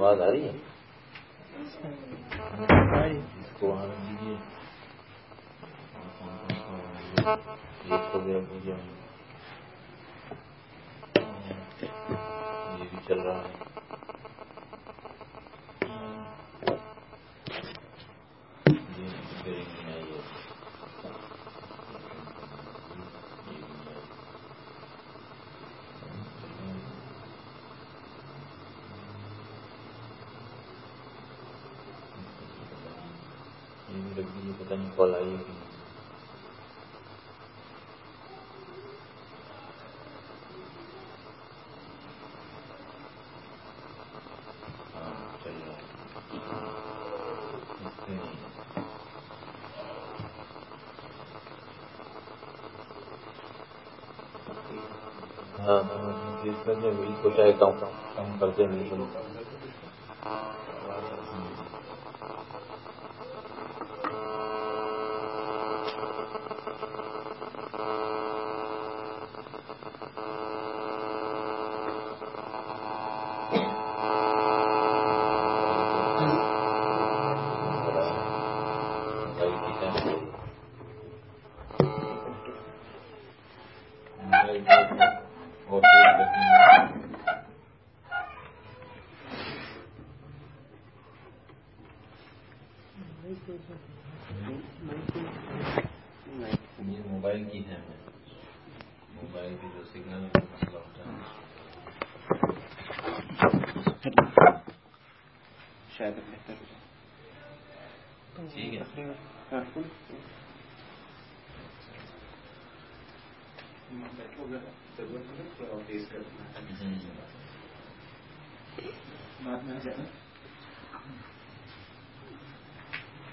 آواز آ رہی ہے؟ کو یہ بھی چل رہا ہے پتہ نہیں کال آئی ہے ہاں میں بھی سوچا ہے کم کرتے نہیں۔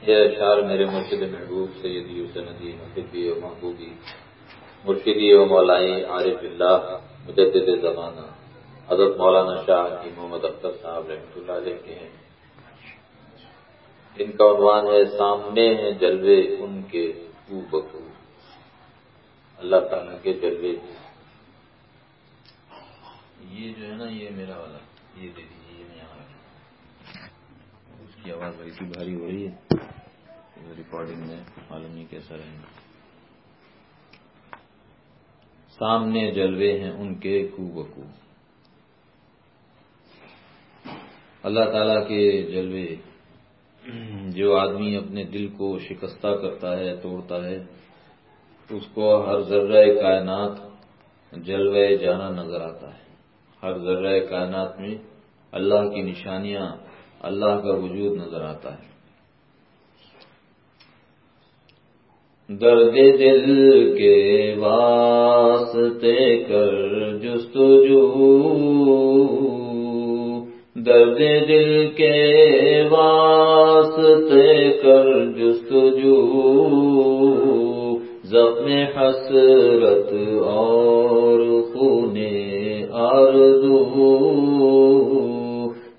یہ اشعار میرے مرشد محبوب سیدی سندی محبی و محبوبی، مرشدی و مولائی عارف اللہ، مجدد زمانہ، حضرت مولانا شاہ کی محمد اختر صاحب رحمۃ اللہ علیہ کے ہیں۔ ان کا عنوان ہے، سامنے ہیں جلوے ان کے کو بخو اللہ تعالیٰ کے جلوے۔ یہ جو ہے نا، یہ میرا والا، یہ دے دیجیے کی آواز بڑی سی بھاری ہو رہی ہے۔ ریکارڈنگ میں معلوم نہیں کیسا رہے گا۔ سامنے جلوے ہیں ان کے کو بکو اللہ تعالی کے جلوے جو آدمی اپنے دل کو شکستہ کرتا ہے، توڑتا ہے، اس کو ہر ذرہ کائنات جلوے جانا نظر آتا ہے۔ ہر ذرہ کائنات میں اللہ کی نشانیاں اللہ کا وجود نظر آتا ہے۔ درد دل کے واسطے کر جستجو۔ درد دل کے واسطے کر جستجو۔ زخم حسرت اور خون آرزو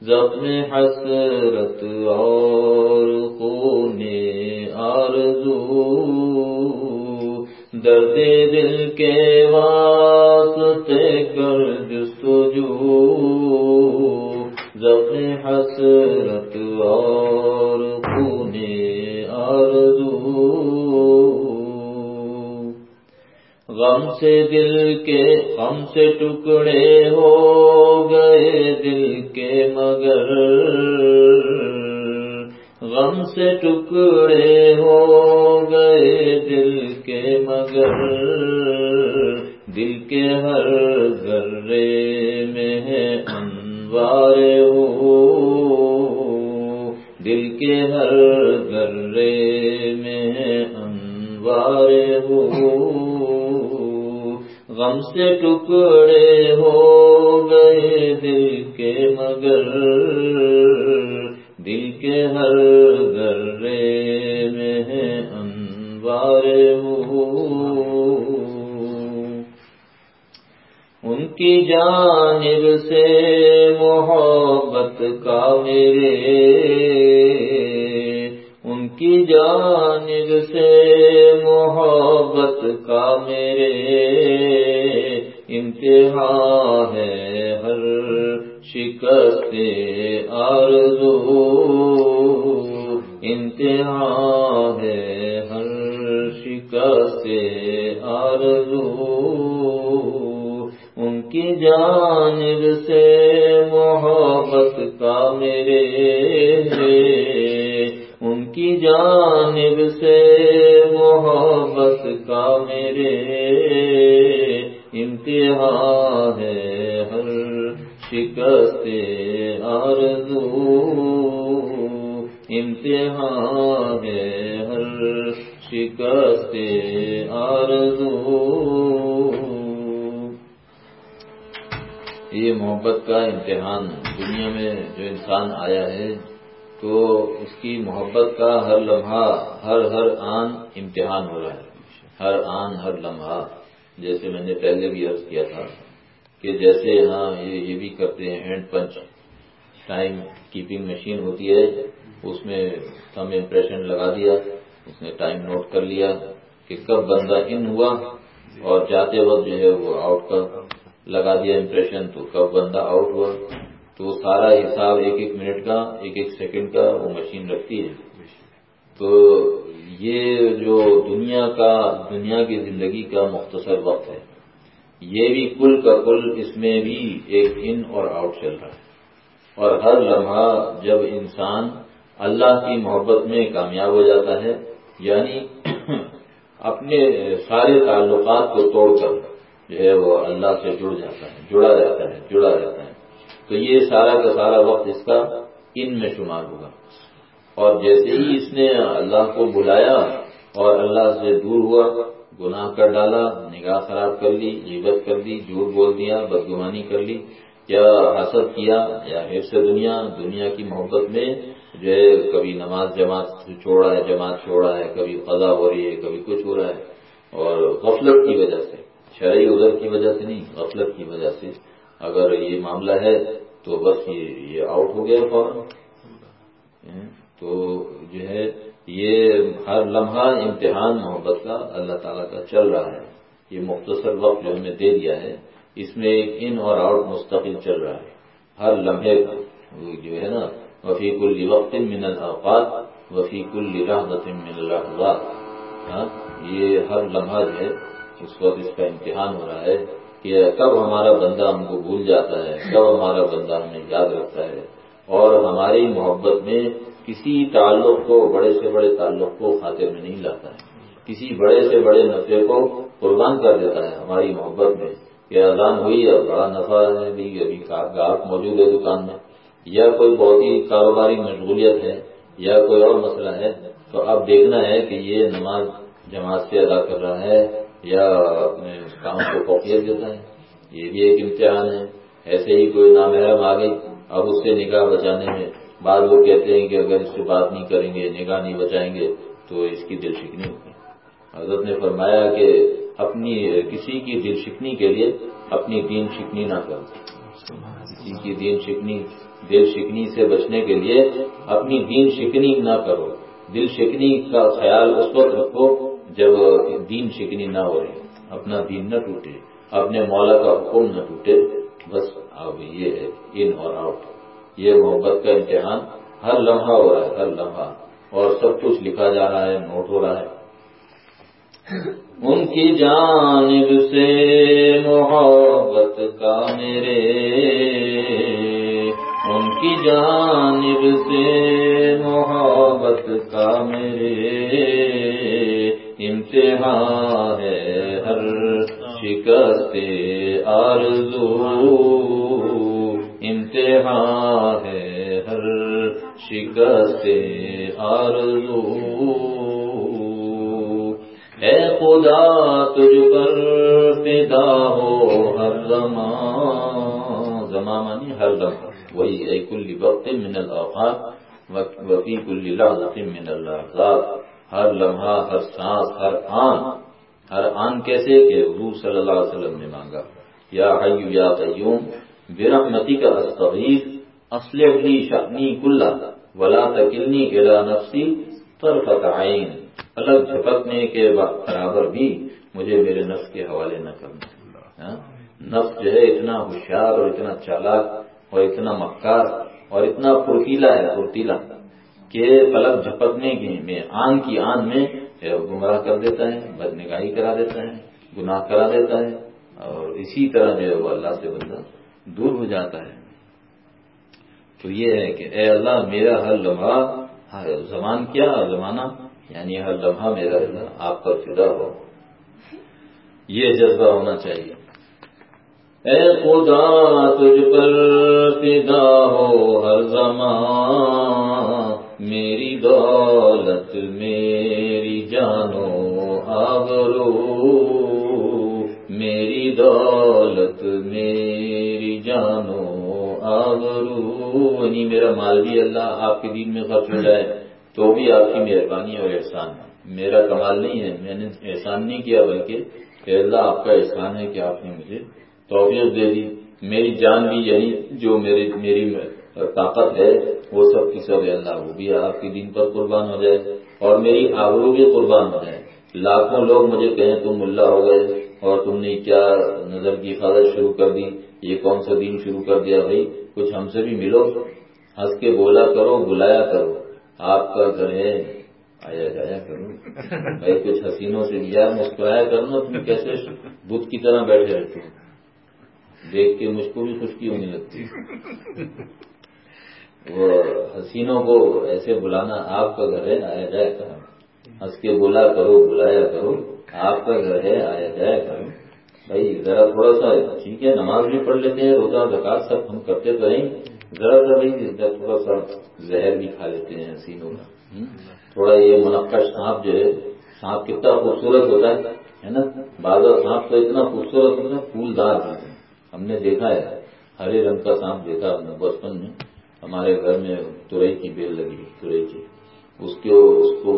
زخم حسرت اور خون آرزو، درد دل کے واسطے کر جستجو۔ زخم حسرت اور پونے آرزو غم سے دل کے غم سے ٹکڑے ہو گئے دل کے مگر۔ غم سے ٹکڑے ہو گئے دل کے مگر۔ دل کے ہر ذرے میں ہے انوار ہو۔ دل کے ہر ذرے میں ہے انوار ہو۔ غم سے ٹکڑے ہو گئے دل کے مگر، دل کے ہر ذرے میں ہے انوار ان کی جانب سے محبت کا میرے، ان کی جانب سے محبت کا میرے۔ انتہا ہے ہر شکست آرزو۔ انتہا ہے ہر شکست آرزو۔ ان کی جانب سے محبت کا میرے ان کی جانب سے محبت کا میرے جو انسان آیا ہے، تو اس کی محبت کا ہر لمحہ، ہر ہر آن امتحان ہو رہا ہے۔ ہر آن، ہر لمحہ، جیسے میں نے پہلے بھی عرض کیا تھا کہ جیسے ہاں یہ یہ بھی کرتے ہیں، hand punch, time keeping machine ہوتی ہے، اس میں تھم امپریشن لگا دیا، اس نے ٹائم نوٹ کر لیا کہ کب بندہ ان ہوا اور جاتے وقت جو ہے وہ آؤٹ کا لگا دیا امپریشن، تو کب بندہ آؤٹ ہوا۔ تو سارا حساب ایک ایک منٹ کا، ایک ایک سیکنڈ کا وہ مشین رکھتی ہے۔ تو یہ جو دنیا کا، دنیا کی زندگی کا مختصر وقت ہے۔ یہ بھی کل کا کل، اس میں بھی ایک ان اور آؤٹ چل رہا ہے۔ اور ہر لمحہ جب انسان اللہ کی محبت میں کامیاب ہو جاتا ہے یعنی اپنے سارے تعلقات کو توڑ کر جو ہے وہ اللہ سے جڑ جاتا ہے، جڑا جاتا ہے، جڑا جاتا ہے۔ تو یہ سارا کا سارا وقت اس کا ان میں شمار ہوگا۔ اور جیسے ہی اس نے اللہ کو بلایا اور اللہ سے دور ہوا، گناہ کر ڈالا، نگاہ خراب کر لی عبت کر دی، جھوٹ بول دیا، بدگمانی کر لی یا حسد کیا؟ یا حفظ دنیا دنیا کی محبت میں جو ہے، کبھی نماز جماعت چھوڑا ہے، جماعت چھوڑا ہے، کبھی قضا ہو رہی ہے، کبھی کچھ ہو رہا ہے۔ اور غفلت کی وجہ سے، شرعی ادھر کی وجہ سے نہیں، غفلت کی وجہ سے۔ اگر یہ معاملہ ہے تو بس یہ یہ آؤٹ ہو گیا فوراً۔ تو جو ہے، یہ ہر لمحہ امتحان محبت کا اللہ تعالیٰ کا چل رہا ہے۔ یہ مختصر وقت جو ہمیں دے دیا ہے، اس میں ایک ان اور آؤٹ مستقل چل رہا ہے۔ ہر لمحے جو ہے نا وفیق الوقت من الاوقات وفیق الرحمت من اللحظات ہاں یہ ہر لمحہ جو ہے، اس وقت اس کا امتحان ہو رہا ہے۔ کہ کب ہمارا بندہ ہم کو بھول جاتا ہے، کب ہمارا بندہ ہمیں یاد رکھتا ہے۔ اور ہماری محبت میں کسی تعلق کو بڑے سے بڑے تعلق کو خاطر میں نہیں لاتا ہے۔ کسی بڑے سے بڑے نفے کو قربان کر دیتا ہے ہماری محبت میں کہ اذان ہوئی ہے بڑا نفع ہے، بھی ابھی گاہک موجود ہے دکان میں۔ یا کوئی بہت ہی کاروباری مشغولیت ہے یا کوئی اور مسئلہ ہے، تو اب دیکھنا ہے کہ یہ نماز جماعت سے ادا کر رہا ہے۔ یا اپنے کام کو فوقیت دیتا ہے۔ یہ بھی ایک امتحان ہے۔ ایسے ہی کوئی نامحرم آ گئی اب اس سے نگاہ بچانے میں بعض لوگ کہتے ہیں کہ اگر اس سے بات نہیں کریں گے، نگاہ نہیں بچائیں گے تو اس کی دل شکنی ہوگی۔ حضرت نے فرمایا کہ اپنی کسی کی دل شکنی کے لیے اپنی دین شکنی نہ کرو۔ کسی کی دین شکنی، دل شکنی سے بچنے کے لیے اپنی دین شکنی نہ کرو۔ دل شکنی کا خیال اس وقت رکھو جب دین شکنی نہ ہو رہی، اپنا دین نہ ٹوٹے، اپنے مولا کا حکم نہ ٹوٹے، بس اب یہ ہے، ان اور آؤٹ یہ محبت کا امتحان ہر لمحہ ہو رہا ہے، ہر لمحہ۔ اور سب کچھ لکھا جا رہا ہے، نوٹ ہو رہا ہے۔ ان کی جانب سے محبت کا میرے، ان کی جانب سے محبت کا میرے۔ امتحان ہے، ہر شکست آرزو امتحان ہے، ہر شکست آرزو اے خدا، تجھ پر فدا ہو ہر زمان۔ زمان مانی ہر لمحہ وہی اے کل وقت من الاوقات وفی کل لحظت من اللحظات ہر لمحہ، ہر سانس، ہر آن ہر آن کیسے کہ حضور صلی اللہ علیہ وسلم نے مانگا؟ یا حیو یا قیوم برحمتی کا استغیث اسلح لی شأنی کلہ، ولا تکلنی الى نفسی طرفت عین۔ الگ جھپکنے کے برابر بھی مجھے میرے نفس کے حوالے نہ کرنا۔ ہاں؟ نفس جو ہے اتنا ہوشیار اور اتنا چالاک اور اتنا مکار اور اتنا پھرتیلا ہے پھرتیلا کہ پلک جھپکنے میں، آن کی آن میں گمراہ کر دیتا ہے بد نگاہی کرا دیتا ہے، گناہ کرا دیتا ہے اور اسی طرح جو ہے وہ اللہ سے بندہ دور ہو جاتا ہے۔ تو یہ ہے کہ اے اللہ، میرا ہر لمحہ زمان کیا زمانہ؟ یعنی ہر لمحہ میرا اللہ آپ پر فدا ہو۔ یہ جذبہ ہونا چاہیے۔ اے خدا، تجھ پر فدا ہو ہر زمان۔ میری دولت، میری جانو آگرو میری دولت، میری جانو آگرو یعنی میرا مال بھی اللہ آپ کے دین میں خرچ ہو جائے، تو بھی آپ کی مہربانی اور احسان ہے۔ میرا کمال نہیں ہے، میں نے احسان نہیں کیا، بلکہ کہ اللہ آپ کا احسان ہے کہ آپ نے مجھے توفیق دے دی۔ میری جان بھی یعنی جو میری میری طاقت ہے وہ سب کی سب اللہ، وہ بھی آپ کے دین پر قربان ہو جائے اور میری آبرو بھی قربان ہو جائے۔ لاکھوں لوگ مجھے کہیں تم ملا ہو گئے اور تم نے کیا نظر کی حفاظت شروع کر دی؟ یہ کون سا دین شروع کر دیا بھائی؟ کچھ ہم سے بھی ملو۔ ہنس کے بولا کرو، بلایا کرو۔ آپ کا گھر ہے۔ آیا، جایا کرو۔ بھائی، کچھ حسینوں سے یار، مسکرایا کرو۔ نا تم کیسے بدھ کی طرح بیٹھے رہتے ہو؟ دیکھ کے مجھ کو بھی خشکی ہونے لگتی۔ وہ حسینوں کو ایسے بلانا آپ کا گھر ہے، آیا جایا کرو ہنس کے بولا کرو، بلایا کرو، آپ کا گھر ہے، آیا جایا کرو بھائی، ذرا تھوڑا سا ٹھیک ہے، نماز بھی پڑھ لیتے ہیں، روزہ زکات سب ہم کرتے تو ہیں۔ ذرا سا بھائی تھوڑا سا زہر بھی کھا لیتے ہیں حسینوں کا۔ تھوڑا یہ منقش سانپ جو ہے، سانپ کتنا خوبصورت ہوتا ہے نا؟ بازار سانپ تو اتنا خوبصورت ہوتا ہے پھول دار ہم نے دیکھا ہے، ہرے رنگ کا سانپ دیکھا ہم نے، بچپن میں۔ ہمارے گھر میں ترئی کی بیل لگی ترئی کی۔ اس کے اس کو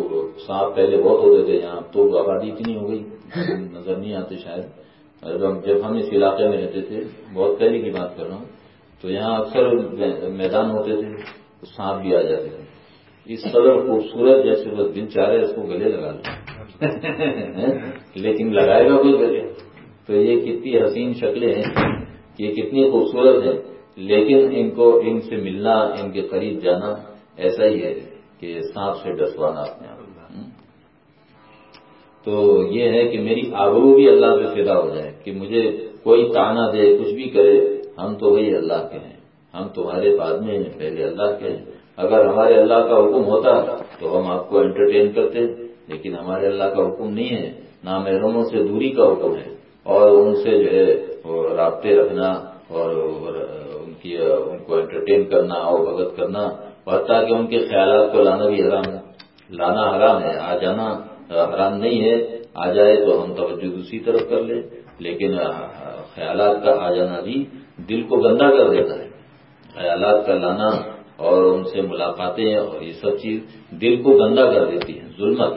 سانپ پہلے بہت ہوتے تھے یہاں تو آبادی اتنی ہو گئی نظر نہیں آتے شاید۔ جب ہم اس علاقے میں رہتے تھے بہت پہلے کی بات کر رہا ہوں تو یہاں اکثر میدان ہوتے تھے سانپ بھی آ جاتے تھے۔ اس قدر خوبصورت جیسے بس دن چاہ رہے اس کو گلے لگا لیں لیکن لگائے گا کوئی گلے؟ تو یہ کتنی حسین شکلیں ہیں یہ کتنی خوبصورت ہیں۔ لیکن ان کو ان سے ملنا، ان کے قریب جانا ایسا ہی ہے کہ سانپ سے ڈسوانا اپنے آپ تو یہ ہے کہ میری آبرو بھی اللہ سے فدا ہو جائے کہ مجھے کوئی تانا دے، کچھ بھی کرے، ہم تو وہی اللہ کے ہیں۔ ہم تمہارے بعد میں ہیں، پہلے اللہ کے ہیں۔ اگر ہمارے اللہ کا حکم ہوتا تو ہم آپ کو انٹرٹین کرتے، لیکن ہمارے اللہ کا حکم نہیں ہے۔ نہ محروموں سے دوری کا حکم ہے۔ اور ان سے جو ہے رابطے رکھنا اور کی ان کو انٹرٹین کرنا اور بھگت کرنا۔ اور تاکہ ان کے خیالات کو لانا بھی حرام ہے۔ لانا حرام ہے، آ جانا حرام نہیں ہے۔ آ جائے تو ہم توجہ دوسری طرف کر لیں۔ لیکن خیالات کا آ جانا بھی دل کو گندا کر دیتا ہے۔ خیالات کا لانا اور ان سے ملاقاتیں اور یہ سب چیز دل کو گندا کر دیتی ہیں۔ ظلمت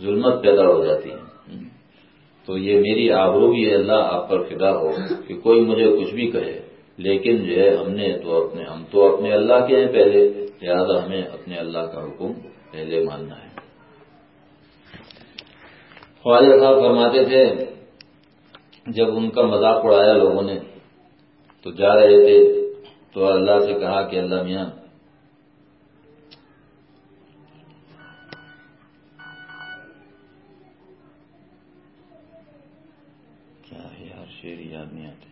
ظلمت پیدا ہو جاتی ہے تو یہ میری آبرو بھی ہے، اللہ آپ پر فدا ہو کہ کوئی مجھے کچھ بھی کہے۔ لیکن جو ہے، ہم نے تو اپنے ہم تو اپنے اللہ کے ہیں پہلے۔ لہٰذا ہمیں اپنے اللہ کا حکم پہلے ماننا ہے۔ خواجہ صاحب فرماتے تھے، جب ان کا مذاق اڑایا لوگوں نے، تو جا رہے تھے، تو اللہ سے کہا کہ اللہ میاں کیا ہے یار شیر یاد نہیں آتے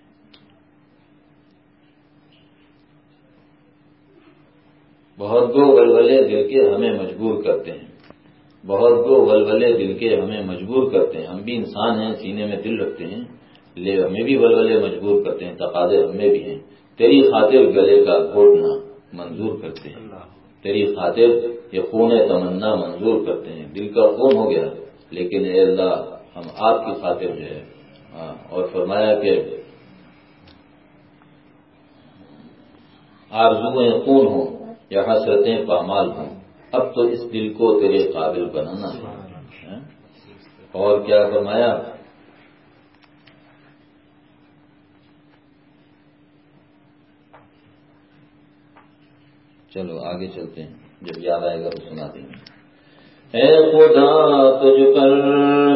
بہت گو ولولے دل کے ہمیں مجبور کرتے ہیں۔ بہت گو ولولے دل کے ہمیں مجبور کرتے ہیں۔ ہم بھی انسان ہیں سینے میں دل رکھتے ہیں۔ لے ہمیں بھی ولولے مجبور کرتے ہیں تقاضے ہمیں بھی ہیں۔ تیری خاطر گلے کا گھوٹنا منظور کرتے ہیں۔ تیری خاطر یہ خون تمنا منظور کرتے ہیں۔ دل کا خون ہو گیا لیکن اے اللہ ہم آپ کی خاطر جو ہے اور فرمایا کہ آرزویں خون ہوں۔ یا حسرتیں پامال ہوں۔ اب تو اس دل کو تیرے قابل بنانا ہے۔ اور کیا فرمایا؟ چلو آگے چلتے ہیں۔ جب یاد آئے گا تو سنا دیں گے۔ اے خدا، تجھ پر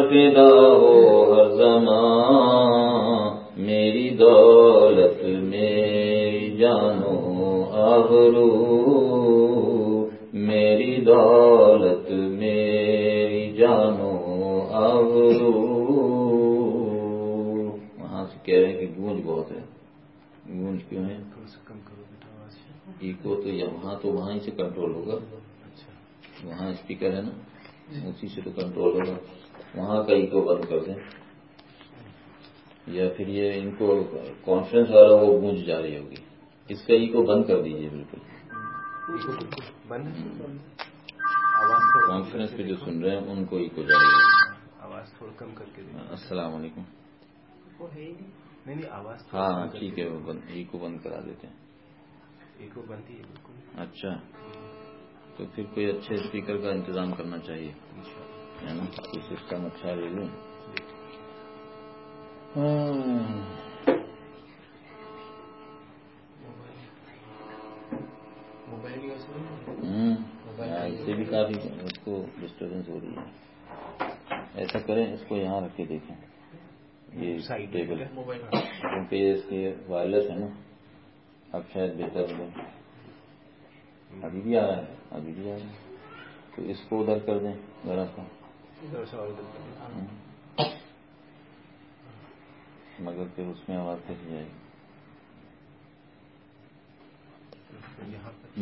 فدا ہو ہر زمان۔ میری دولت، میری جانو آبرو میری دولت میری جانو آبرو وہاں سے کہہ رہے ہیں کہ گونج بہت ہے۔ گونج کیوں ہے؟ کم سے کم کرو بیٹا تو یہاں تو وہاں سے کنٹرول ہوگا۔ اچھا۔ وہاں اسپیکر ہے نا۔ اسی سے تو کنٹرول ہوگا۔ وہاں کا ایکو بند کر دیں۔ یا پھر یہ ان کو کانفرنس والا وہ گونج جا رہی ہوگی۔ اس کا ایکو بند کر دیجیے بالکل۔ کانفرنس پہ جو سن رہے ہیں ان کو رہی ہوگی آواز تھوڑا کم کر کے السلام علیکم۔ نہیں۔ آواز ہاں ٹھیک ہے وہ ایکو بند کرا دیتے ہیں۔ ایکو بند ہی ہے بالکل۔ اچھا۔ تو پھر کوئی اچھے اسپیکر کا انتظام کرنا چاہیے۔ کوئی سسٹم اچھا لے لوں۔ اس سے بھی کافی اس کو ڈسٹربینس ہو رہی ہے۔ ایسا کریں اس کو یہاں رکھ کے دیکھیں۔ یہ ٹیبل کیونکہ اس کے وائرلیس ہے نا۔ اب شاید بہتر ہو ابھی بھی آ رہا ہے ابھی بھی آ رہا ہے۔ تو اس کو ادھر کر دیں ذرا سا۔ مگر پھر اس میں آواز پھنس جائے گی۔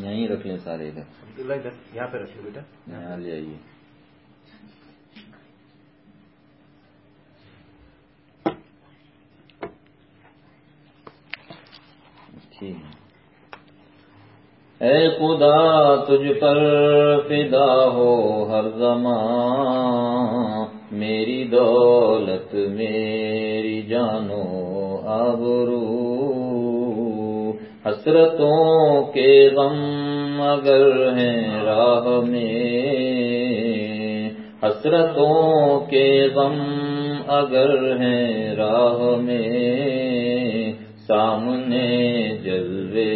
یہیں رکھ لیں سارے ادھر۔ یہاں پہ رکھیے بیٹا۔ یہاں لے آئیے اے خدا تجھ پر فدا ہو ہر زمان۔ میری دولت میری جانو آبرو حسرتوں کے غم اگر ہیں راہ میں، حسرتوں کے غم اگر ہیں راہ میں، سامنے جلوے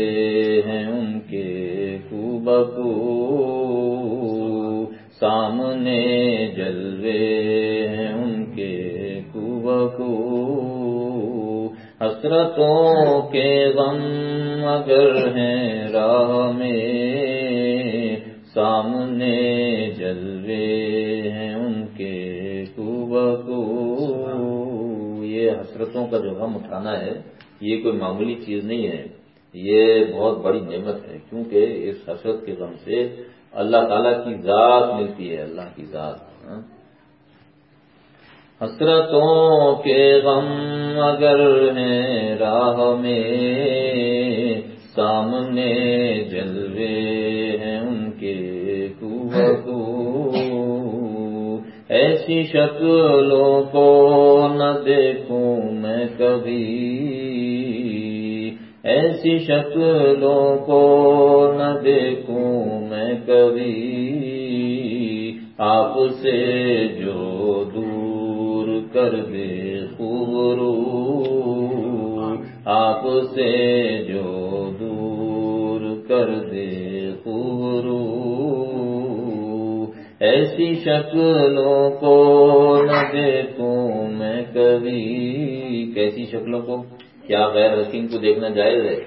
ہیں ان کے بکو سامنے جلوے ہیں ان کے بکو حسرتوں کے غم اگر ہیں راہ میں، سامنے جلوے ہیں ان کے بکو یہ حسرتوں کا جو غم اٹھانا ہے، یہ کوئی معمولی چیز نہیں ہے۔ یہ بہت بڑی نعمت ہے، کیونکہ اس حسرت کے غم سے اللہ تعالیٰ کی ذات ملتی ہے، اللہ کی ذات۔ حسرتوں کے غم اگر ہیں راہ میں، سامنے جلوے ہیں ان کے کو ایسی شکلوں کو نہ دیکھوں میں کبھی۔ ایسی شکلوں کو نہ دیکھوں میں کبھی۔ آپ سے جو دور کر دے خورو آپ سے جو دور کر دے خورو ایسی شکلوں کو نہ دیکھوں میں کبھی۔ کیسی شکلوں کو؟ کیا غیر حسین کو دیکھنا جائز ہے؟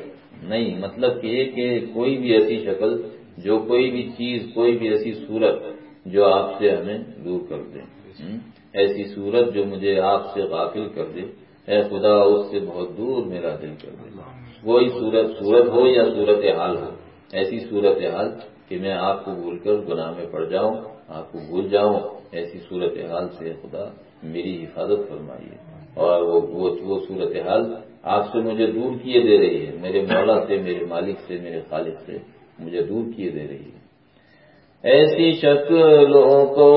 نہیں مطلب یہ کہ کوئی بھی ایسی شکل، جو کوئی بھی چیز، کوئی بھی ایسی صورت جو آپ سے ہمیں دور کر دے۔ ایسی صورت جو مجھے آپ سے غافل کر دے۔ اے خدا، اس سے بہت دور میرا دل کر دے۔ کوئی صورت صورت ہو یا صورت حال ہو، ایسی صورت حال کہ میں آپ کو بھول کر گناہ میں پڑ جاؤں، آپ کو بھول جاؤں، ایسی صورت حال سے خدا میری حفاظت فرمائیے۔ اور وہ صورت حال آپ سے مجھے دور کیے دے رہی ہے، میرے مولا سے، میرے مالک سے، میرے خالق سے مجھے دور کیے دے رہی ہے۔ ایسی شکلوں کو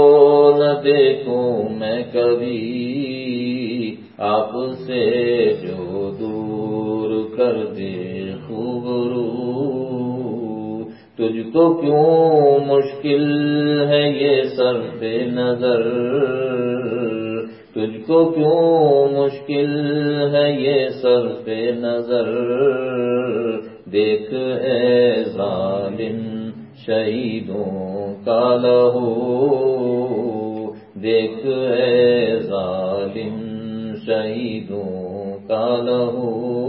نہ دیکھوں میں کبھی۔ آپ سے جو دور کر دے خوبرو تجھ کو کیوں مشکل ہے یہ سر پہ نظر؟ تجھ کو کیوں مشکل ہے یہ سر پہ نظر؟ دیکھ اے ظالم شہیدوں کا لہو دیکھ اے ظالم شہیدوں کا لہو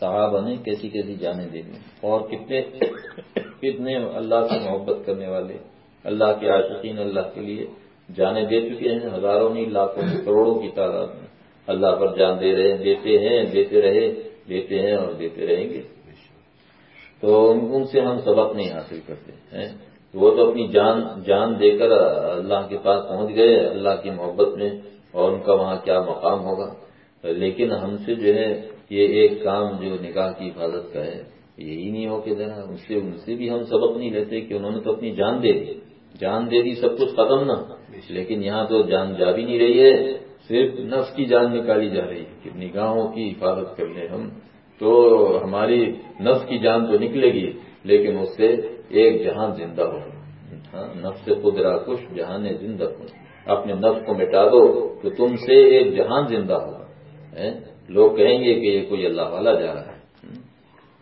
صحابہ نے کیسی کیسی جانے دینی اور کتنے کتنے اللہ سے محبت کرنے والے، اللہ کے عاشقین اللہ کے لیے جانے دے چکے ہیں۔ ہزاروں نہیں، لاکھوں کروڑوں کی تعداد میں۔ اللہ پر جان دے رہے، دیتے ہیں، دیتے رہے، دیتے ہیں اور دیتے رہیں گے۔ تو ان سے ہم سبق نہیں حاصل کرتے وہ تو اپنی جان جان دے کر اللہ کے پاس پہنچ گئے، اللہ کی محبت میں، اور ان کا وہاں کیا مقام ہوگا؟ لیکن ہم سے جو ہے، یہ ایک کام جو نکاح کی حفاظت کا ہے، یہی نہیں ہو کہ ذرا ان سے ان سے بھی ہم سبق نہیں لیتے کہ انہوں نے تو اپنی جان دے دی۔ جان دے دی سب کچھ ختم نہ لیکن یہاں تو جان جا بھی نہیں رہی ہے، صرف نفس کی جان نکالی جا رہی ہے کہ نگاہوں کی حفاظت کر لیں ہم۔ تو ہماری نفس کی جان تو نکلے گی، لیکن اس سے ایک جہان زندہ ہو۔ ہاں، نفس سے خود جہان زندہ ہو۔ اپنے نفس کو مٹا دو تو تم سے ایک جہان زندہ ہوگا ہاں، لوگ کہیں گے کہ یہ کوئی اللہ والا جا رہا ہے۔ ہاں،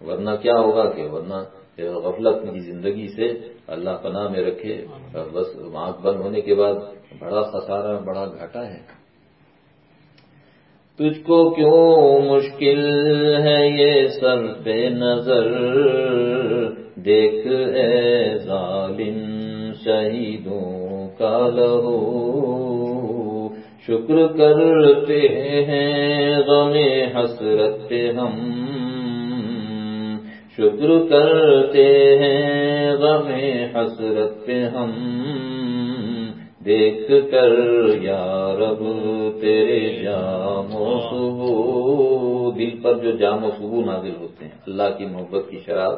ورنہ کیا ہوگا کہ ورنہ غفلت کی زندگی سے اللہ پناہ میں رکھے بس آنکھ بند ہونے کے بعد بڑا خسارہ، بڑا گھاٹا ہے۔ تجھ کو کیوں مشکل ہے یہ سر پہ نظر؟ دیکھ اے ظالم شہیدوں کا لہو۔ شکر کرتے ہیں غم حسرت پہ ہم۔ شکر کرتے ہیں غم حسرت پہ ہم۔ دیکھ کر، یا رب، تیرے جام و صبو دل پر جو جام و صبو نازل ہوتے ہیں، اللہ کی محبت کی شراب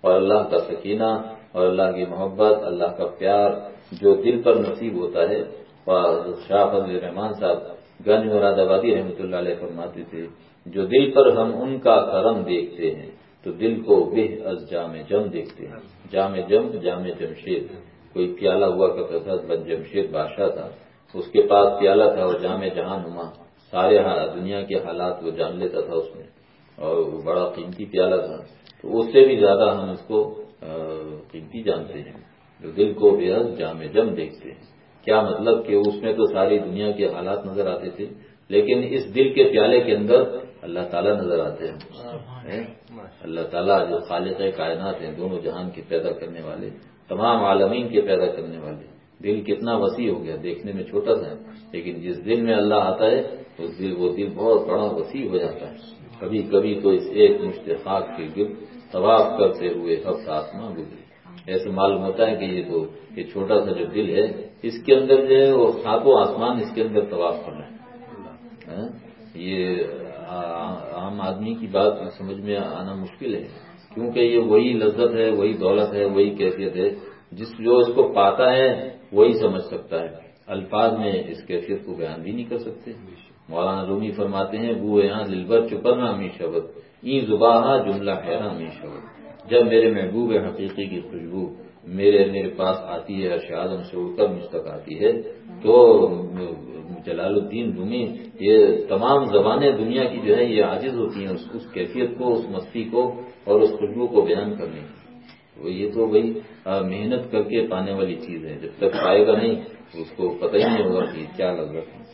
اور اللہ کا سکینہ اور اللہ کی محبت، اللہ کا پیار جو دل پر نصیب ہوتا ہے۔ اور شاہ فضل رحمان صاحب گنج مراد آبادی رحمۃ اللہ علیہ فرماتے تھے، جو دل پر ہم ان کا کرم دیکھتے ہیں، تو دل کو بے از جام جم دیکھتے ہیں۔ جام جم، جام جمشید۔ کوئی پیالہ ہوا کرتا تھا بن جمشید بادشاہ تھا اس کے پاس پیالہ تھا وہ جامع جہان نما۔ سارے دنیا کے حالات وہ جان لیتا تھا اس میں۔ اور وہ بڑا قیمتی پیالہ تھا۔ تو اس سے بھی زیادہ ہم اس کو قیمتی جانتے ہیں۔ جو دل کو بے حد جامع جم دیکھتے ہیں۔ کیا مطلب کہ اس میں تو ساری دنیا کے حالات نظر آتے تھے لیکن اس دل کے پیالے کے اندر اللہ تعالیٰ نظر آتے ہیں۔ اللہ تعالیٰ جو خالق کائنات ہیں دونوں جہان کے پیدا کرنے والے۔ تمام عالمین کے پیدا کرنے والے۔ دل کتنا وسیع ہو گیا، دیکھنے میں چھوٹا سا لیکن جس دل میں اللہ آتا ہے، اس دل، وہ دل بہت بڑا وسیع ہو جاتا ہے۔ کبھی کبھی تو اس ایک مشتخاق کے گرد طواف کرتے ہوئے ہفت آسمان گزرے۔ ایسے معلوم ہوتا ہے کہ یہ تو یہ چھوٹا سا جو دل ہے، اس کے اندر جو ہے، وہ ساتوں آسمان اس کے اندر طواف کر رہے ہیں یہ عام آدمی کی بات سمجھ میں آنا مشکل ہے۔ کیونکہ یہ وہی لذت ہے، وہی دولت ہے، وہی کیفیت ہے، جس جو اس کو پاتا ہے، وہی سمجھ سکتا ہے۔ الفاظ میں اس کیفیت کو بیان بھی نہیں کر سکتے۔ مولانا رومی فرماتے ہیں، وہ یہاں دلبر چپر نامی شبد ای زباہ جملہ حیرا می شبد۔ جب میرے محبوب حقیقی کی خوشبو میرے میرے پاس آتی ہے ارشاد سے اڑ کر مجھ تک آتی ہے۔ تو جلال الدین رومی یہ تمام زبانیں دنیا کی جو ہے یہ عاجز ہوتی ہیں اس کیفیت کو، اس مستی کو اور اس خوشبو کو بیان کرنے کی۔ یہ تو وہی محنت کر کے پانے والی چیز ہے۔ جب تک پائے گا نہیں، اس کو پتہ ہی نہیں ہوگا کہ کیا لگ رہا ہے۔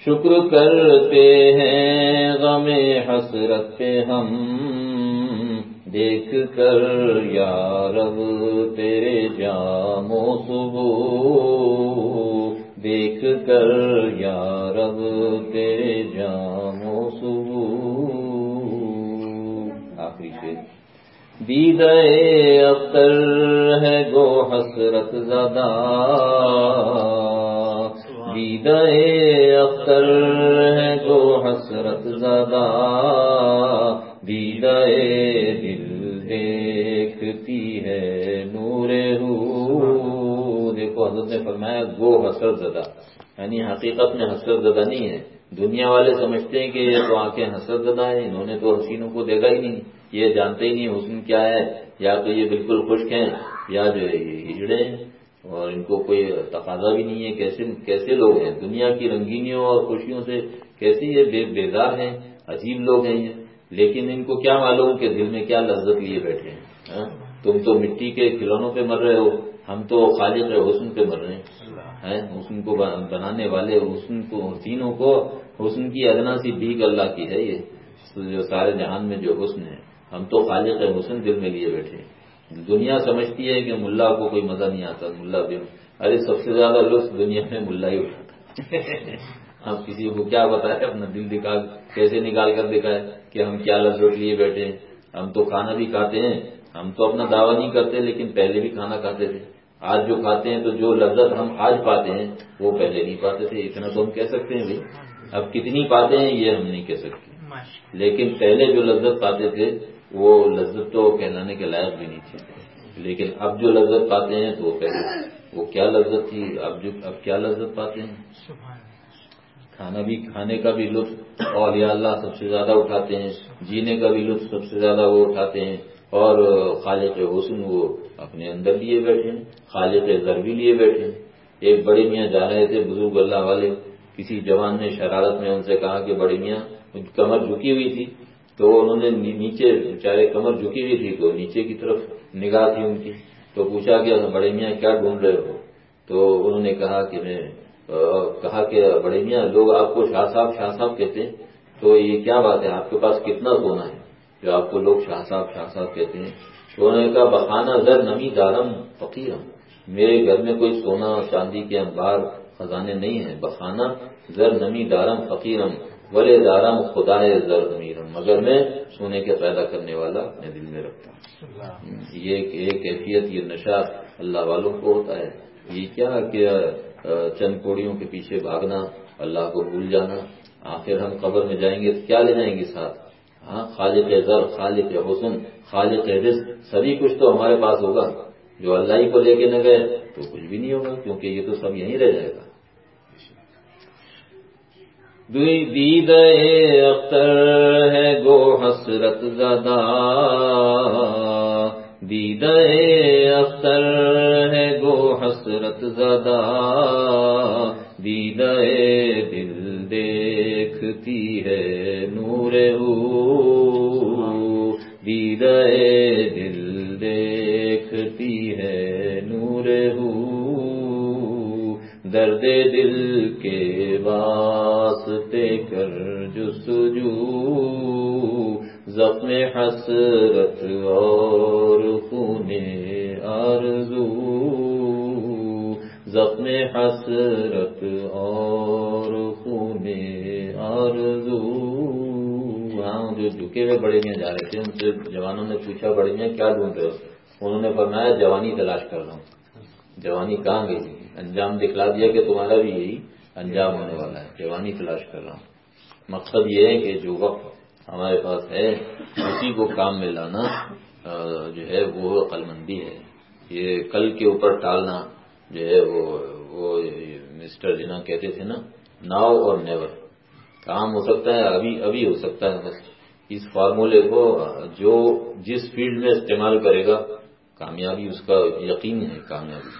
شکر کرتے ہیں، غم حسرت پہ ہم دیکھ کر، یا رب، تیرے جام و صبح دیکھ کر، یا رب، تیرے جام و صبح آخری شیر دید اختر ہے گو حسرت زدہ۔ دید اختر ہے گو حسرت زدہ۔ دید دل دیکھتی ہے نور ہو دیکھو، حضرت نے فرمایا گو حسرت زدہ۔ یعنی حقیقت میں حسرت زدہ نہیں ہے۔ دنیا والے سمجھتے ہیں کہ یہ تو آنکھیں حسرت زدہ ہیں، انہوں نے تو حسینوں کو دیکھا ہی نہیں۔ یہ جانتے ہی نہیں حسن کیا ہے۔ یا تو یہ بالکل خشک ہیں، یا جو ہے یہ ہجڑے ہیں۔ اور ان کو کوئی تقاضا بھی نہیں ہے، کیسے کیسے لوگ ہیں؟ دنیا کی رنگینیوں اور خوشیوں سے کیسے یہ بے بیدار ہیں؟ عجیب لوگ ہیں یہ۔ لیکن ان کو کیا معلوم کہ دل میں کیا لذت لیے بیٹھے ہیں؟ تم تو مٹی کے کھلونوں پہ مر رہے ہو ہم تو خالق حسن پہ مر رہے ہیں۔ حسن کو بنانے والے حسن کو تینوں کو حسن کی ادنا سی بھیگ اللہ کی ہے یہ۔ جو سارے جہان میں جو حسن ہے ہم تو خالق حسن دل میں لیے بیٹھے دنیا سمجھتی ہے کہ ملا کو کوئی مزہ نہیں آتا ملا بھی ارے سب سے زیادہ لطف دنیا میں ملا ہی اٹھاتا۔ اب کسی کو کیا بتایا اپنا دل دکھا کیسے نکال کر دکھائے کہ ہم کیا لذت لیے بیٹھے ہیں۔ ہم تو کھانا بھی کھاتے ہیں۔ ہم تو اپنا دعویٰ نہیں کرتے لیکن پہلے بھی کھانا کھاتے تھے۔ آج جو کھاتے ہیں تو جو لذت ہم آج پاتے ہیں وہ پہلے نہیں پاتے تھے۔ اتنا تو ہم کہہ سکتے ہیں بھائی اب کتنی پاتے ہیں یہ ہم نہیں کہہ سکتے۔ لیکن پہلے جو لذت پاتے تھے وہ لذت تو کہلانے کے لائق بھی نہیں تھی۔ لیکن اب جو لذت پاتے ہیں تو وہ پہلے وہ کیا لذت تھی؟ اب جو اب کیا لذت پاتے ہیں؟ کھانا بھی، کھانے کا بھی لطف اور یا اللہ سب سے زیادہ اٹھاتے ہیں، جینے کا بھی لطف سب سے زیادہ وہ اٹھاتے ہیں اور خالق حسن وہ اپنے اندر لیے بیٹھے ہیں، خالق زر بھی لیے بیٹھے ہیں۔ ایک بڑے میاں جا رہے تھے بزرگ اللہ والے، کسی جوان نے شرارت میں ان سے کہا کہ بڑے میاں کمر جھکی ہوئی تھی۔ تو انہوں نے نیچے بیچارے کمر جھکی ہوئی تھی، تو نیچے کی طرف نگاہ تھی ان کی۔ تو پوچھا کہ بڑے میاں کیا ڈھونڈ رہے ہو؟ تو انہوں نے کہا کہ میں کہا کہ بڑے میاں لوگ آپ کو شاہ صاحب شاہ صاحب کہتے ہیں۔ تو یہ کیا بات ہے؟ آپ کے پاس کتنا سونا ہے جو آپ کو لوگ شاہ صاحب شاہ صاحب کہتے ہیں۔ تو انہوں نے کہا بخانہ زر نمی دارم فقیرم۔ میرے گھر میں کوئی سونا چاندی کے انبار خزانے نہیں ہیں۔ بخانہ زر نمی دارم فقیرم ولے دارم خدا زر امیرم مگر میں سونے کے پیدا کرنے والا اپنے دل میں رکھتا ہوں۔ یہ ایک کیفیت یہ نشہ اللہ والوں کو ہوتا ہے۔ یہ کیا کہ چند کوڑیوں کے پیچھے بھاگنا، اللہ کو بھول جانا، آخر ہم قبر میں جائیں گے تو کیا لے جائیں گے ساتھ؟ ہاں خالق زر خالق حسن، خالق رزق، سبھی کچھ تو ہمارے پاس ہوگا۔ جو اللہ ہی کو لے کے نہ گئے تو کچھ بھی نہیں ہوگا، کیونکہ یہ تو سب یہیں رہ جائے گا۔ دید اختر ہے گو حسرت زدہ۔ دید اختر ہے گو حسرت زدہ دید دل دیکھتی ہے نور دید دل دیکھتی ہے نور درد دل کے واسطے کر جسجو زخم حسرت اور خون آرزو، زخم حسرت اور خون آرزو۔ وہاں جو جھکے ہوئے بڑے میاں جا رہے تھے، ان سے جوانوں نے پوچھا بڑے میاں کیا ڈھونڈ رہے ہو؟ انہوں نے فرمایا، جوانی تلاش کر رہا ہوں۔ جوانی کہاں گئی انجام دکھلا دیا کہ تمہارا بھی یہی انجام ہونے والا ہے۔ جوانی تلاش کر رہا ہوں۔ مقصد یہ ہے کہ جو وقت ہمارے پاس ہے۔ اسی کو کام میں لانا جو ہے وہ عقل مندی ہے۔ یہ کل کے اوپر ٹالنا جو ہے وہ وہ مسٹر جنا کہتے تھے نا، ناؤ اور نیور۔ کام ہو سکتا ہے، ابھی ابھی ہو سکتا ہے۔ بس اس فارمولے کو جو جس فیلڈ میں استعمال کرے گا، کامیابی اس کا یقین ہے، کامیابی۔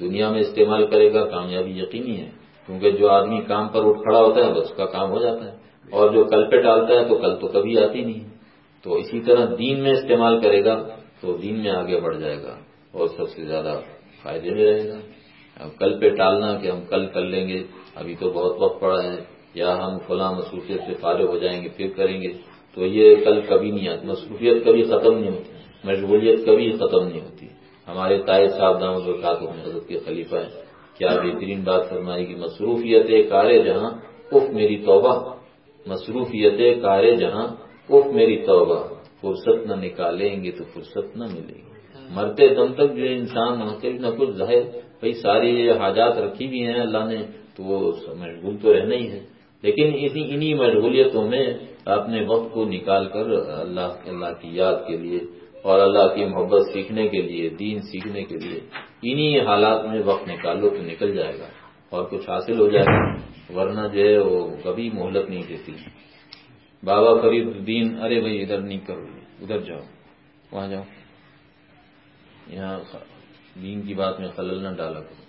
دنیا میں استعمال کرے گا، کامیابی یقینی ہے۔ کیونکہ جو آدمی کام پر اٹھ کھڑا ہوتا ہے بس اس کا کام ہو جاتا ہے۔ اور جو کل پہ ڈالتا ہے، تو کل تو کبھی آتی نہیں۔ تو اسی طرح دین میں استعمال کرے گا، تو دین میں آگے بڑھ جائے گا اور سب سے زیادہ فائدے میں رہے گا۔ اب کل پہ ٹالنا کہ ہم کل کر لیں گے، ابھی تو بہت وقت پڑا ہے، یا ہم فلاں مصروفیت سے فارغ ہو جائیں گے، پھر کریں گے۔ تو یہ کل کبھی نہیں آتی، مصروفیت کبھی ختم نہیں ہوتی، مشغولیت کبھی ختم نہیں ہوتی۔ ہمارے تائے صاحب دام برکات میں حضرت کے خلیفہ ہیں۔ کیا بہترین بات فرمائے گی مصروفیت کار جہاں اف میری توبہ۔ مصروفیت کار جہاں اف میری توبہ۔ فرصت نہ نکالیں گے تو فرصت نہ ملے گی۔ مرتے دم تک جو انسان نہ کچھ ظاہر، بھائی ساری حاجات رکھی بھی ہیں اللہ نے، تو وہ مشغول تو رہنا ہی ہے۔ لیکن اسی انہی مشغولیتوں میں اپنے وقت کو نکال کر اللہ اللہ کی یاد کے لیے اور اللہ کی محبت سیکھنے کے لیے، دین سیکھنے کے لیے انہی حالات میں وقت نکالو تو نکل جائے گا اور کچھ حاصل ہو جائے گا، ورنہ جو ہے وہ کبھی مہلت نہیں دیتی۔ بابا فرید الدین، ارے بھائی ادھر نہیں کرو، ادھر جاؤ، وہاں جاؤ۔ یہاں دین کی بات میں خلل نہ ڈالا کرو۔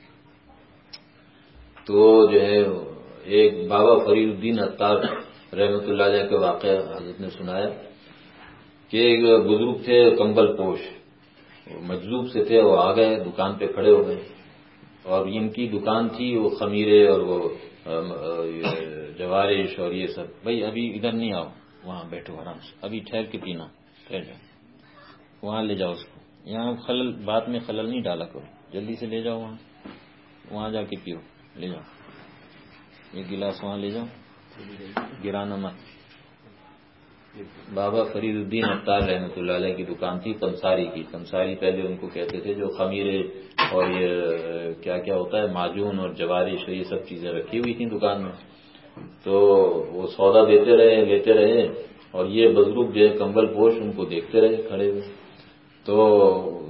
تو جو ہے ایک بابا فرید الدین اطار رحمت اللہ علیہ کے واقعہ حضرت نے سنایا۔ کہ ایک بزرگ تھے کمبل پوش مجلوب سے تھے، وہ آ گئے، دکان پہ کھڑے ہو گئے۔ اور ان کی دکان تھی، وہ خمیرے اور وہ جوارش اور یہ سب۔ بھائی، ابھی ادھر نہیں آؤ، وہاں بیٹھو آرام سے۔ ابھی ٹھہر کے پینا ٹھہر جاؤ۔ وہاں لے جاؤ اس کو۔ یہاں خلل بات میں خلل نہیں ڈالا کرو۔ جلدی سے لے جاؤ وہاں۔ وہاں جا کے پیو۔ لے جاؤ۔ ایک گلاس وہاں لے جاؤ۔ گرانا مت۔ بابا فرید الدین اختار رحمۃ اللہ علیہ کی دکان تھی کمساری کی۔ کمساری پہلے ان کو کہتے تھے جو خمیرے اور یہ کیا کیا ہوتا ہے، معجون اور جوارش، یہ سب چیزیں رکھی ہوئی تھیں دکان میں۔ تو وہ سودا دیتے رہے، لیتے رہے اور یہ بزرگ جو ہے، کمبل پوش، ان کو دیکھتے رہے کھڑے ہوئے۔ تو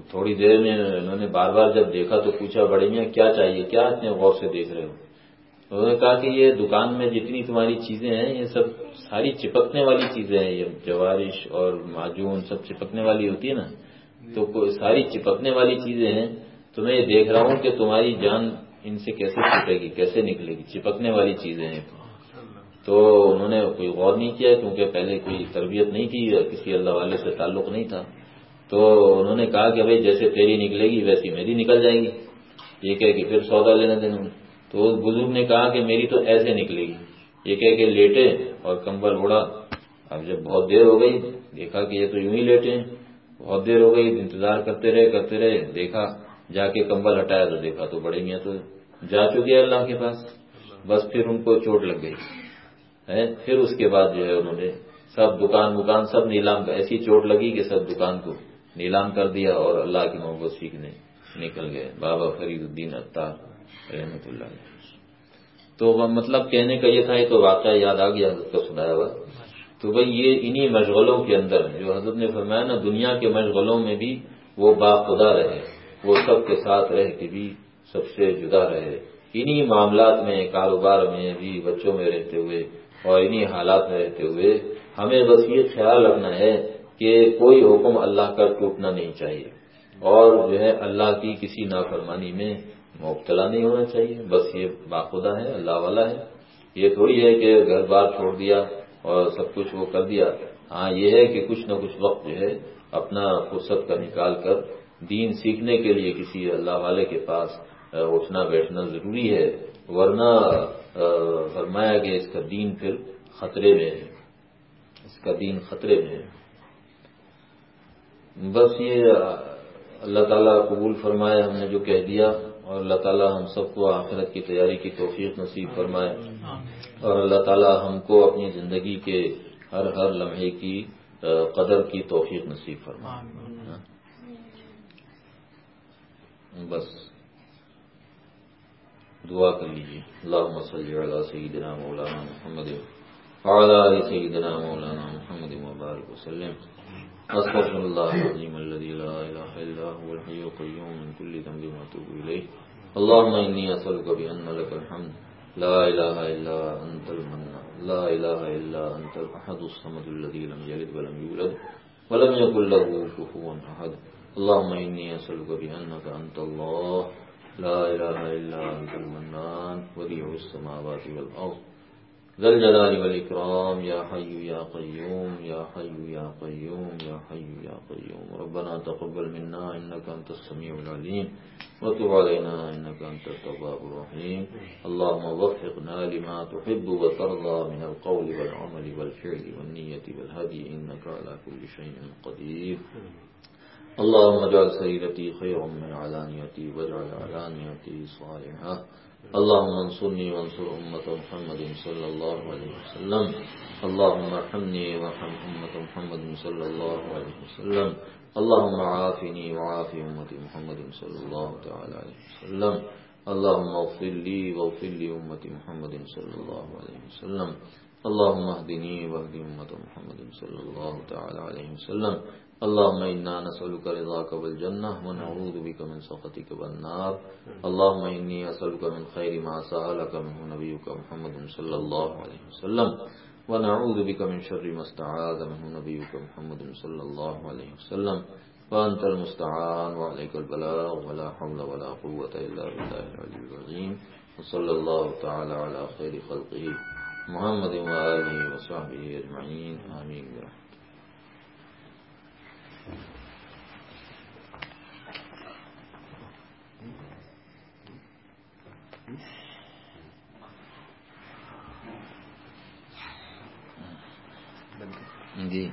تھوڑی دیر میں انہوں نے بار بار جب دیکھا تو پوچھا، بڑے میاں، کیا چاہیے؟ کیا اتنے غور سے دیکھ رہے ہو؟ انہوں نے کہا کہ یہ دکان میں جتنی تمہاری چیزیں ہیں، یہ سب ساری چپکنے والی چیزیں ہیں، یہ جوارش اور معجون سب چپکنے والی ہوتی ہے نا۔ تو ساری چپکنے والی چیزیں ہیں۔ تو میں یہ دیکھ رہا ہوں کہ تمہاری جان ان سے کیسے چھٹے گی، کیسے نکلے گی؟ چپکنے والی چیزیں ہیں۔ تو انہوں نے کوئی غور نہیں کیا، کیونکہ پہلے کوئی تربیت نہیں کی کسی اللہ والے سے تعلق نہیں تھا۔ تو انہوں نے کہا کہ بھائی، جیسے تیری نکلے گی، ویسی میری نکل جائے گی۔ یہ کہہ کہ پھر سودا لینا دینا تو اس بزرگ نے کہا کہ میری تو ایسے نکلے گی یہ کہہ کے لیٹے اور کمبل اڑا اب جب بہت دیر ہو گئی، دیکھا کہ یہ تو یوں ہی لیٹے۔ ہیں بہت دیر ہو گئی، انتظار کرتے رہے کرتے رہے۔ دیکھا، جا کے کمبل ہٹایا تو دیکھا تو بڑے میاں تو جا چکے اللہ کے پاس۔ بس پھر ان کو چوٹ لگ گئی۔ ہے پھر اس کے بعد جو ہے انہوں نے سب دکان وکان سب نیلام کا ایسی چوٹ لگی کہ سب دکان کو نیلام کر دیا اور اللہ کی محبت سیکھنے نکل گئے۔ بابا فرید الدین اطار رحمت اللہ تو مطلب کہنے کا یہ تھا، یہ تو واقعہ یاد آ گیا، حضرت کا سنایا ہوا۔ تو بھائی یہ انہی مشغلوں کے اندر جو حضرت نے فرمایا نا، دنیا کے مشغلوں میں بھی وہ باخدا رہے، وہ سب کے ساتھ رہ کے بھی سب سے جدا رہے۔ انہی معاملات میں، کاروبار میں بھی بچوں میں رہتے ہوئے اور انہی حالات میں رہتے ہوئے ہمیں بس یہ خیال رکھنا ہے کہ کوئی حکم اللہ کا ٹوٹنا نہیں چاہیے۔ اور جو ہے، اللہ کی کسی نافرمانی میں مبتلا نہیں ہونا چاہیے۔ بس یہ باخدا ہے، اللہ والا ہے۔ یہ تھوڑی ہے کہ گھر بار چھوڑ دیا اور سب کچھ وہ کر دیا۔ ہاں یہ ہے کہ کچھ نہ کچھ وقت جو ہے اپنا فرصت کا نکال کر دین سیکھنے کے لیے کسی اللہ والے کے پاس اٹھنا بیٹھنا ضروری ہے۔ ورنہ فرمایا کہ اس کا دین پھر خطرے میں ہے۔ اس کا دین خطرے میں ہے۔ بس یہ اللہ تعالیٰ قبول فرمائے، ہم نے جو کہہ دیا۔ اور اللہ تعالیٰ ہم سب کو آخرت کی تیاری کی توفیق نصیب فرمائے۔ اور اللہ تعالیٰ ہم کو اپنی زندگی کے ہر ہر لمحے کی قدر کی توفیق نصیب فرمائے۔ ہاں؟ بس دعا کر لیجیے اللہ صلی علی سیدنا مولانا محمد وعلى سيدنا مولانا محمد مبارک وسلم۔ أستغفر الله العظيم الذي لا إله إلا هو الحي القيوم من كل ذنب وأتوب إليه. اللهم إني أسألك بأن لك الحمد. لا إله إلا أنت المنى. لا إله إلا أنت الأحد الصمد الذي لم يلد ولم يولد ولم يكن له كفوا أحد. اللهم إني أسألك بأنك أنت الله. لا إله إلا أنت المنان. وديع السماوات والأرض. ذل جلال والإكرام، يا حي، يا قيوم، يا حي، يا قيوم، يا حي، يا قيوم. ربنا تقبل منا، إنك أنت السميع العليم. وتب علينا، إنك أنت التواب الرحيم. اللهم وفقنا لما تحب وترضى من القول والعمل والفعل والنية والهدي، إنك على كل شيء قدير. اللهم اجعل سيرتي خيرا من علانيتي، واجعل علانيتي صالحة. اللهم انصرني وانصر أمة محمد صلى الله عليه وسلم. اللهم ارحمني وارحم أمة محمد صلى الله عليه وسلم. اللهم عافني وعاف أمة محمد صلى الله تعالى عليه وسلم. اللهم اغفر لي واغفر لي أمة محمد صلى الله عليه وسلم. اللهم اهدني واهد أمة محمد صلى الله تعالى عليه وسلم. اللهم إنا نسألك رضاك والجنة ونعوذ بك من سخطك والنار اللهم إني أسألك من خير ما سألك منه نبيك محمد صلى الله عليه وسلم، ونعوذ بك من شر ما استعاذ منه نبيك محمد صلى الله عليه وسلم. وأنت المستعان وعليك البلاغ، ولا حول ولا قوة إلا بالله العلي العظيم. وصلى الله تعالى على خير خلقه محمد وآله وصحبه أجمعين. آمين برحمة جی۔